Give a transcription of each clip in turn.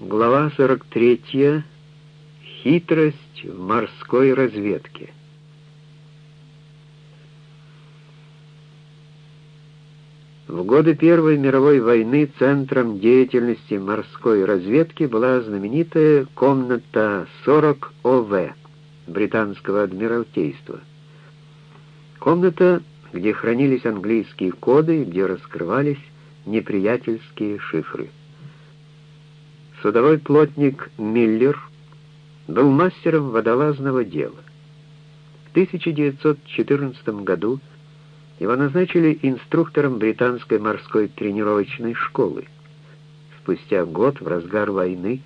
Глава 43. Хитрость в морской разведке. В годы Первой мировой войны центром деятельности морской разведки была знаменитая комната 40 ОВ британского адмиралтейства. Комната, где хранились английские коды где раскрывались неприятельские шифры. Судовой плотник Миллер был мастером водолазного дела. В 1914 году его назначили инструктором британской морской тренировочной школы. Спустя год, в разгар войны,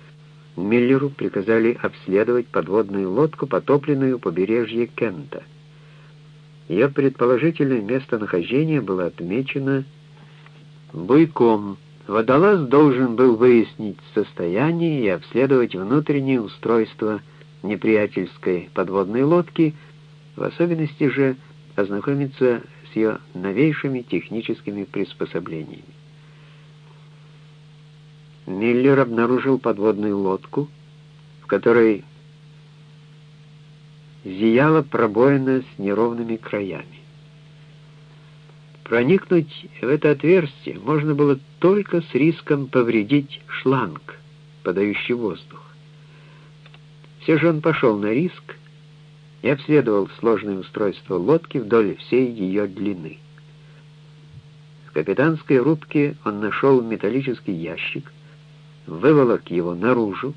Миллеру приказали обследовать подводную лодку, потопленную у побережья Кента. Ее предположительное местонахождение было отмечено буйком Водолаз должен был выяснить состояние и обследовать внутреннее устройство неприятельской подводной лодки, в особенности же ознакомиться с ее новейшими техническими приспособлениями. Миллер обнаружил подводную лодку, в которой зияла пробоина с неровными краями. Проникнуть в это отверстие можно было только с риском повредить шланг, подающий воздух. Все же он пошел на риск и обследовал сложное устройство лодки вдоль всей ее длины. В капитанской рубке он нашел металлический ящик, выволок его наружу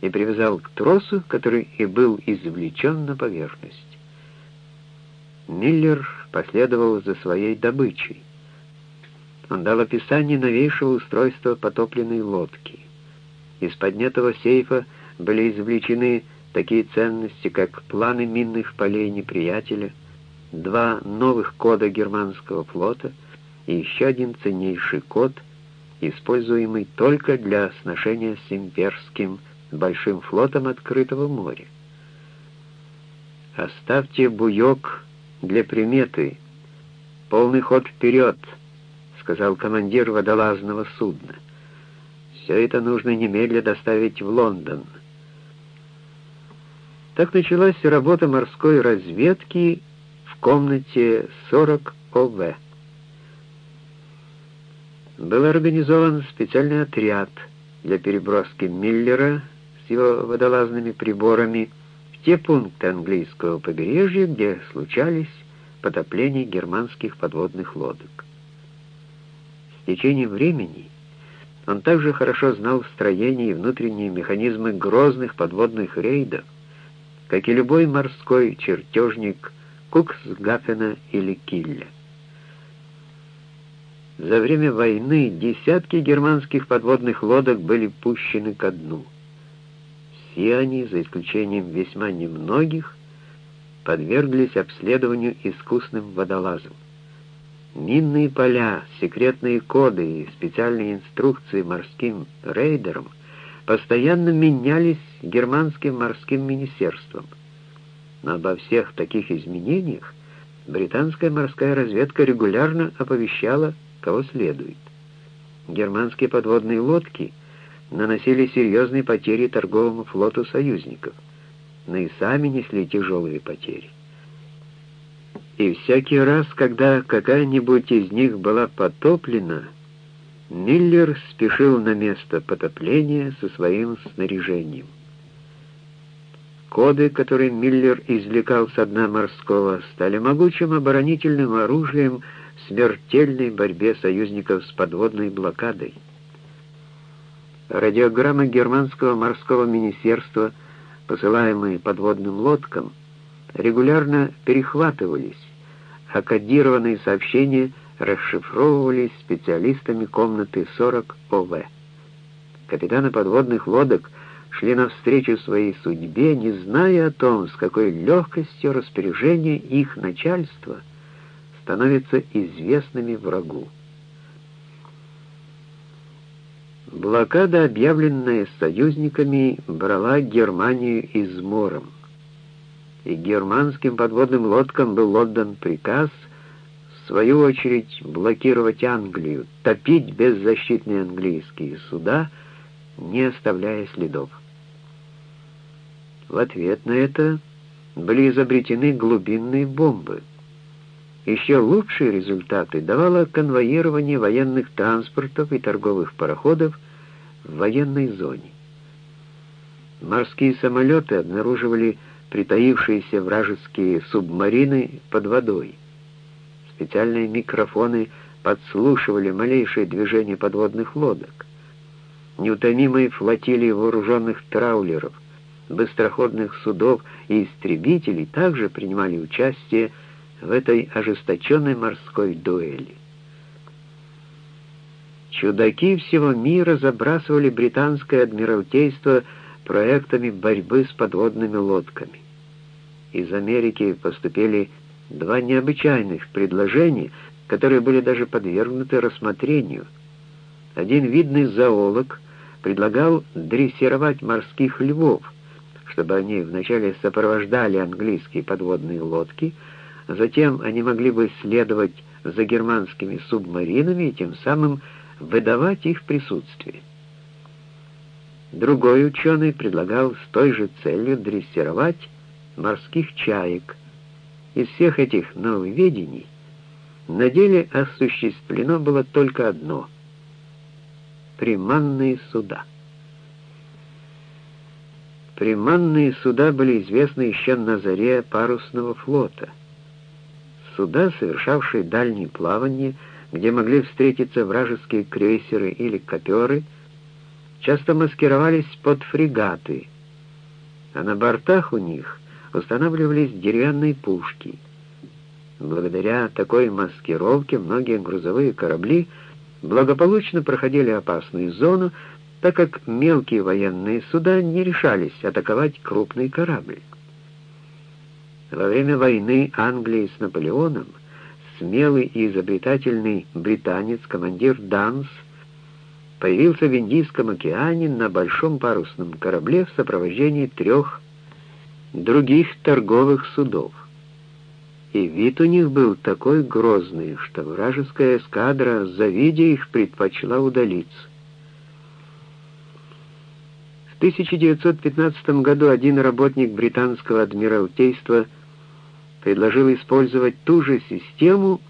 и привязал к тросу, который и был извлечен на поверхность. Миллер последовал за своей добычей. Он дал описание новейшего устройства потопленной лодки. Из поднятого сейфа были извлечены такие ценности, как планы минных полей неприятеля, два новых кода германского флота и еще один ценнейший код, используемый только для сношения с имперским большим флотом открытого моря. «Оставьте буёк для приметы. Полный ход вперед, сказал командир водолазного судна. Все это нужно немедля доставить в Лондон. Так началась работа морской разведки в комнате 40 ОВ. Был организован специальный отряд для переброски Миллера с его водолазными приборами те пункты английского побережья, где случались потопления германских подводных лодок. С течением времени он также хорошо знал строение и внутренние механизмы грозных подводных рейдов, как и любой морской чертежник Куксгафена или Килля. За время войны десятки германских подводных лодок были пущены ко дну все они, за исключением весьма немногих, подверглись обследованию искусным водолазом. Минные поля, секретные коды и специальные инструкции морским рейдерам постоянно менялись германским морским министерством. Но обо всех таких изменениях британская морская разведка регулярно оповещала, кого следует. Германские подводные лодки — наносили серьезные потери торговому флоту союзников, но и сами несли тяжелые потери. И всякий раз, когда какая-нибудь из них была потоплена, Миллер спешил на место потопления со своим снаряжением. Коды, которые Миллер извлекал с дна морского, стали могучим оборонительным оружием в смертельной борьбе союзников с подводной блокадой. Радиограммы германского морского министерства, посылаемые подводным лодкам, регулярно перехватывались, а кодированные сообщения расшифровывались специалистами комнаты 40 ОВ. Капитаны подводных лодок шли навстречу своей судьбе, не зная о том, с какой легкостью распоряжение их начальства становится известными врагу. Блокада, объявленная союзниками, брала Германию измором. И германским подводным лодкам был отдан приказ, в свою очередь, блокировать Англию, топить беззащитные английские суда не оставляя следов. В ответ на это были изобретены глубинные бомбы. Еще лучшие результаты давало конвоирование военных транспортов и торговых пароходов в военной зоне. Морские самолеты обнаруживали притаившиеся вражеские субмарины под водой. Специальные микрофоны подслушивали малейшие движения подводных лодок. Неутомимые флотилии вооруженных траулеров, быстроходных судов и истребителей также принимали участие в этой ожесточенной морской дуэли. Чудаки всего мира забрасывали британское адмиралтейство проектами борьбы с подводными лодками. Из Америки поступили два необычайных предложения, которые были даже подвергнуты рассмотрению. Один видный зоолог предлагал дрессировать морских львов, чтобы они вначале сопровождали английские подводные лодки, затем они могли бы следовать за германскими субмаринами и тем самым выдавать их присутствие. Другой ученый предлагал с той же целью дрессировать морских чаек. Из всех этих нововведений на деле осуществлено было только одно — приманные суда. Приманные суда были известны еще на заре парусного флота. Суда, совершавшие дальние плавания, где могли встретиться вражеские крейсеры или коперы, часто маскировались под фрегаты, а на бортах у них устанавливались деревянные пушки. Благодаря такой маскировке многие грузовые корабли благополучно проходили опасную зону, так как мелкие военные суда не решались атаковать крупный корабль. Во время войны Англии с Наполеоном смелый и изобретательный британец, командир Данс, появился в Индийском океане на большом парусном корабле в сопровождении трех других торговых судов. И вид у них был такой грозный, что вражеская эскадра, завидя их, предпочла удалиться. В 1915 году один работник британского адмиралтейства предложил использовать ту же систему,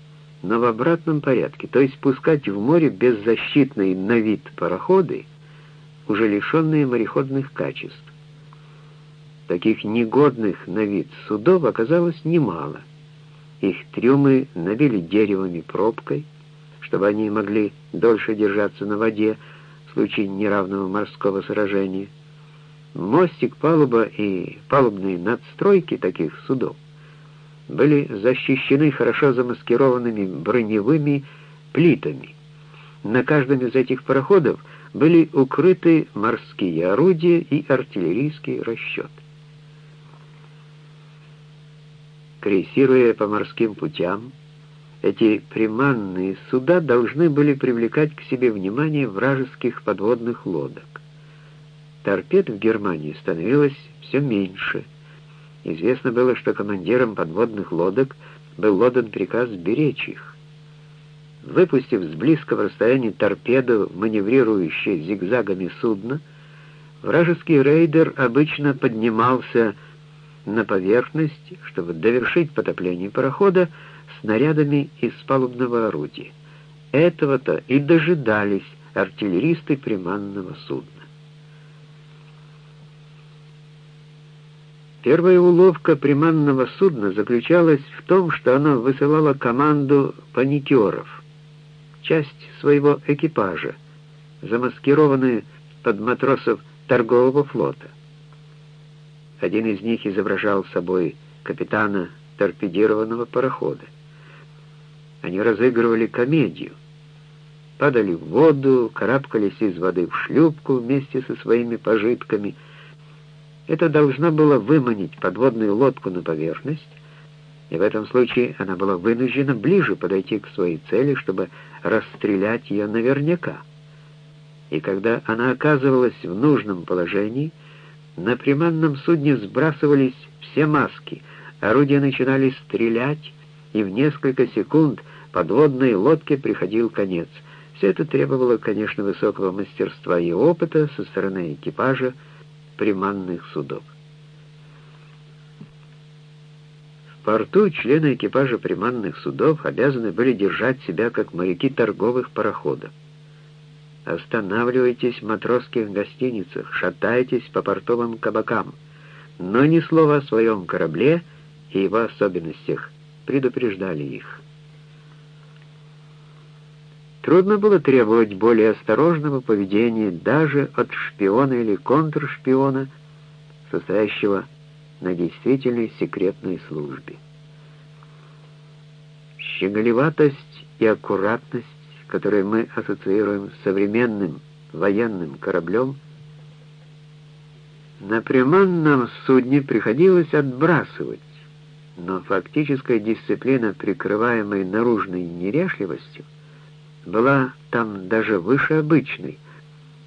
но в обратном порядке, то есть пускать в море беззащитные на вид пароходы, уже лишенные мореходных качеств. Таких негодных на вид судов оказалось немало. Их трюмы набили деревом и пробкой, чтобы они могли дольше держаться на воде в случае неравного морского сражения. Мостик, палуба и палубные надстройки таких судов были защищены хорошо замаскированными броневыми плитами. На каждом из этих пароходов были укрыты морские орудия и артиллерийские расчеты. Крейсируя по морским путям, эти приманные суда должны были привлекать к себе внимание вражеских подводных лодок. Торпед в Германии становилось все меньше. Известно было, что командирам подводных лодок был отдан приказ беречь их. Выпустив с близкого расстояния торпеду, маневрирующее зигзагами судно, вражеский рейдер обычно поднимался на поверхность, чтобы довершить потопление парохода снарядами из палубного орудия. Этого-то и дожидались артиллеристы приманного судна. Первая уловка приманного судна заключалась в том, что оно высылало команду паникеров, часть своего экипажа, замаскированную под матросов торгового флота. Один из них изображал собой капитана торпедированного парохода. Они разыгрывали комедию. Падали в воду, карабкались из воды в шлюпку вместе со своими пожитками. Это должно было выманить подводную лодку на поверхность, и в этом случае она была вынуждена ближе подойти к своей цели, чтобы расстрелять ее наверняка. И когда она оказывалась в нужном положении, на приманном судне сбрасывались все маски, орудия начинали стрелять, и в несколько секунд подводной лодке приходил конец. Все это требовало, конечно, высокого мастерства и опыта со стороны экипажа приманных судов. В порту члены экипажа приманных судов обязаны были держать себя как моряки торговых пароходов. Останавливайтесь в матросских гостиницах, шатайтесь по портовым кабакам, но ни слова о своем корабле и его особенностях предупреждали их. Трудно было требовать более осторожного поведения даже от шпиона или контршпиона, состоящего на действительной секретной службе. Щеголеватость и аккуратность, которые мы ассоциируем с современным военным кораблем, на приманном судне приходилось отбрасывать, но фактическая дисциплина, прикрываемая наружной неряшливостью, была там даже выше обычной,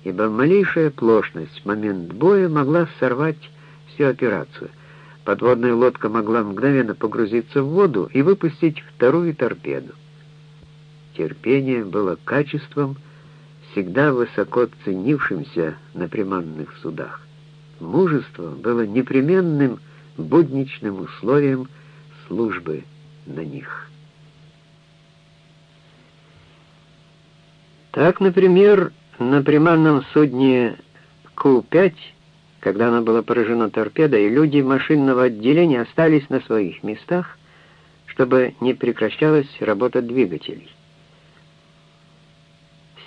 ибо малейшая оплошность в момент боя могла сорвать всю операцию. Подводная лодка могла мгновенно погрузиться в воду и выпустить вторую торпеду. Терпение было качеством, всегда высоко ценившимся на приманных судах. Мужество было непременным будничным условием службы на них. Так, например, на приманном судне Ку-5, когда оно было поражено торпедой, люди машинного отделения остались на своих местах, чтобы не прекращалась работа двигателей.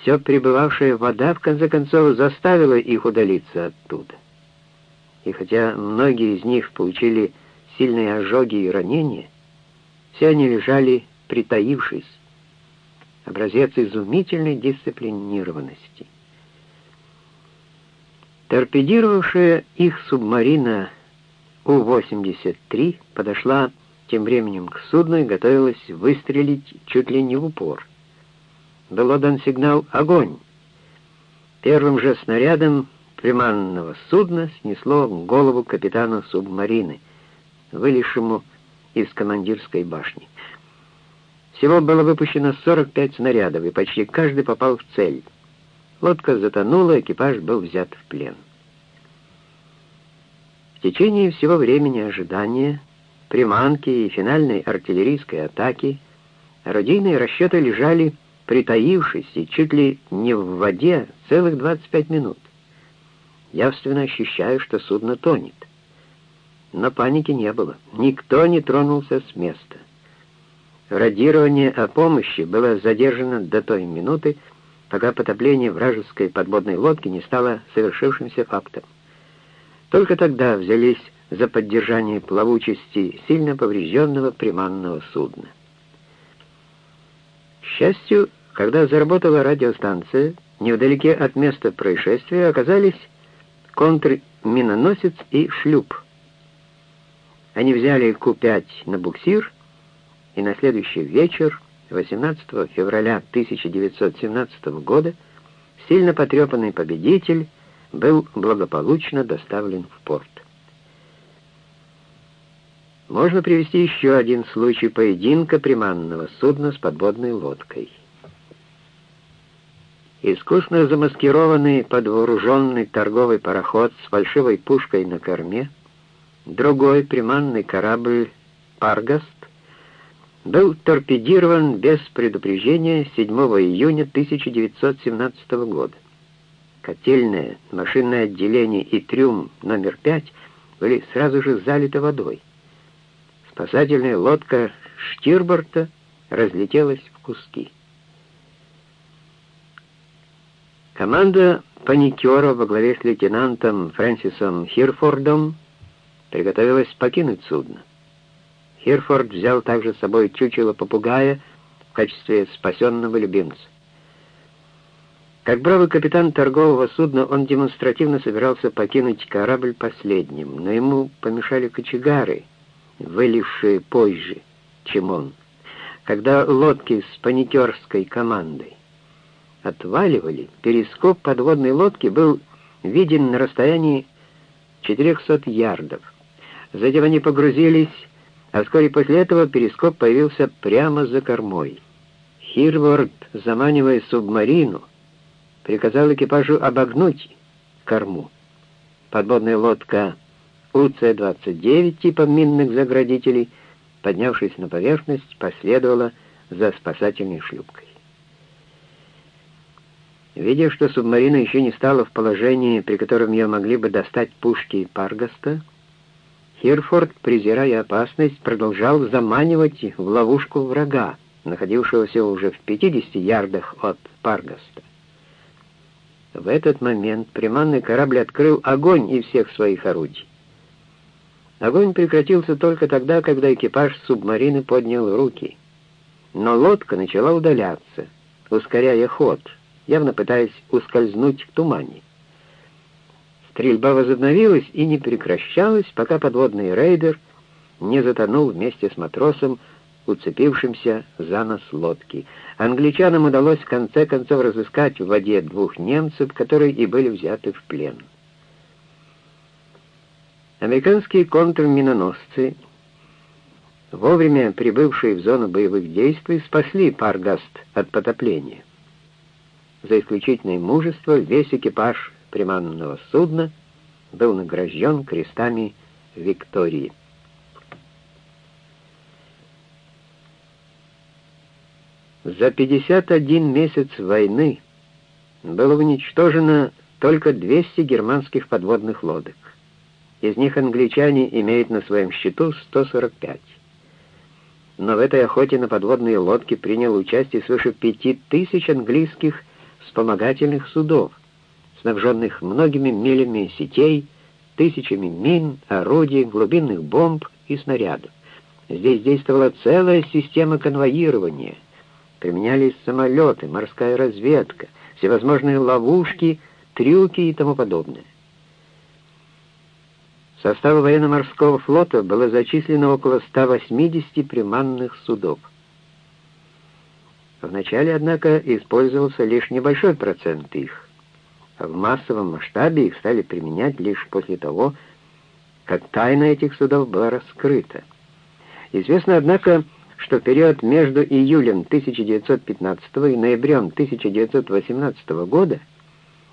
Все прибывавшая вода, в конце концов, заставила их удалиться оттуда. И хотя многие из них получили сильные ожоги и ранения, все они лежали притаившись, образец изумительной дисциплинированности. Торпедировавшая их субмарина У-83 подошла тем временем к судну и готовилась выстрелить чуть ли не в упор. Был отдан сигнал «Огонь!». Первым же снарядом приманного судна снесло голову капитана субмарины, вылезшему из командирской башни. Всего было выпущено 45 снарядов, и почти каждый попал в цель. Лодка затонула, экипаж был взят в плен. В течение всего времени ожидания, приманки и финальной артиллерийской атаки орудийные расчеты лежали притаившись и чуть ли не в воде целых 25 минут. Явственно ощущаю, что судно тонет. Но паники не было. Никто не тронулся с места. Радирование о помощи было задержано до той минуты, пока потопление вражеской подводной лодки не стало совершившимся фактом. Только тогда взялись за поддержание плавучести сильно поврежденного приманного судна. К счастью, когда заработала радиостанция, невдалеке от места происшествия оказались контрминоносец и шлюп. Они взяли Ку-5 на буксир и на следующий вечер, 18 февраля 1917 года, сильно потрепанный победитель был благополучно доставлен в порт. Можно привести еще один случай поединка приманного судна с подводной лодкой. Искусно замаскированный под вооруженный торговый пароход с фальшивой пушкой на корме, другой приманный корабль «Паргаст» был торпедирован без предупреждения 7 июня 1917 года. Котельное, машинное отделение и трюм номер 5 были сразу же залиты водой. Спасательная лодка Штирборта разлетелась в куски. Команда паникера во главе с лейтенантом Фрэнсисом Хирфордом приготовилась покинуть судно. Хирфорд взял также с собой чучело попугая в качестве спасенного любимца. Как бравый капитан торгового судна, он демонстративно собирался покинуть корабль последним, но ему помешали кочегары, вылившие позже, чем он. Когда лодки с паникерской командой отваливали, перископ подводной лодки был виден на расстоянии 400 ярдов. Затем они погрузились а вскоре после этого перископ появился прямо за кормой. Хирворд, заманивая субмарину, приказал экипажу обогнуть корму. Подводная лодка УЦ-29 типа минных заградителей, поднявшись на поверхность, последовала за спасательной шлюпкой. Видя, что субмарина еще не стала в положении, при котором ее могли бы достать пушки Паргаста, Хирфорд, презирая опасность, продолжал заманивать в ловушку врага, находившегося уже в 50 ярдах от Паргаста. В этот момент приманный корабль открыл огонь из всех своих орудий. Огонь прекратился только тогда, когда экипаж субмарины поднял руки. Но лодка начала удаляться, ускоряя ход — явно пытаясь ускользнуть в тумане. Стрельба возобновилась и не прекращалась, пока подводный рейдер не затонул вместе с матросом, уцепившимся за нос лодки. Англичанам удалось в конце концов разыскать в воде двух немцев, которые и были взяты в плен. Американские контрминоносцы, вовремя прибывшие в зону боевых действий, спасли Паргаст от потопления. За исключительное мужество весь экипаж приманного судна был награжден крестами Виктории. За 51 месяц войны было уничтожено только 200 германских подводных лодок. Из них англичане имеют на своем счету 145. Но в этой охоте на подводные лодки принял участие свыше 5000 английских вспомогательных судов, снабженных многими милями сетей, тысячами мин, орудий, глубинных бомб и снарядов. Здесь действовала целая система конвоирования. Применялись самолеты, морская разведка, всевозможные ловушки, трюки и тому подобное. В состав военно-морского флота было зачислено около 180 приманных судов. Вначале, однако, использовался лишь небольшой процент их. В массовом масштабе их стали применять лишь после того, как тайна этих судов была раскрыта. Известно, однако, что в период между июлем 1915 и ноябрем 1918 года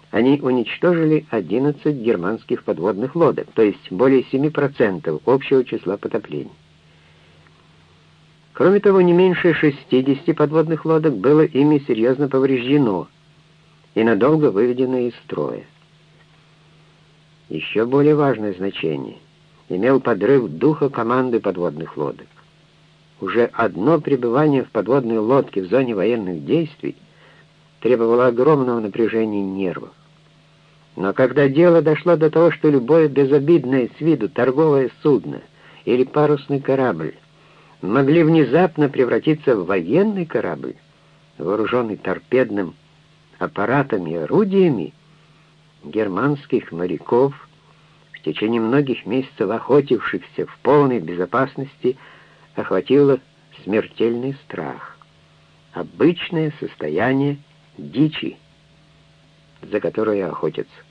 они уничтожили 11 германских подводных лодок, то есть более 7% общего числа потоплений. Кроме того, не меньше 60 подводных лодок было ими серьезно повреждено и надолго выведено из строя. Еще более важное значение имел подрыв духа команды подводных лодок. Уже одно пребывание в подводной лодке в зоне военных действий требовало огромного напряжения нервов. Но когда дело дошло до того, что любое безобидное с виду торговое судно или парусный корабль могли внезапно превратиться в военный корабль, вооруженный торпедным аппаратами и орудиями, германских моряков, в течение многих месяцев охотившихся в полной безопасности, охватило смертельный страх, обычное состояние дичи, за которое охотятся.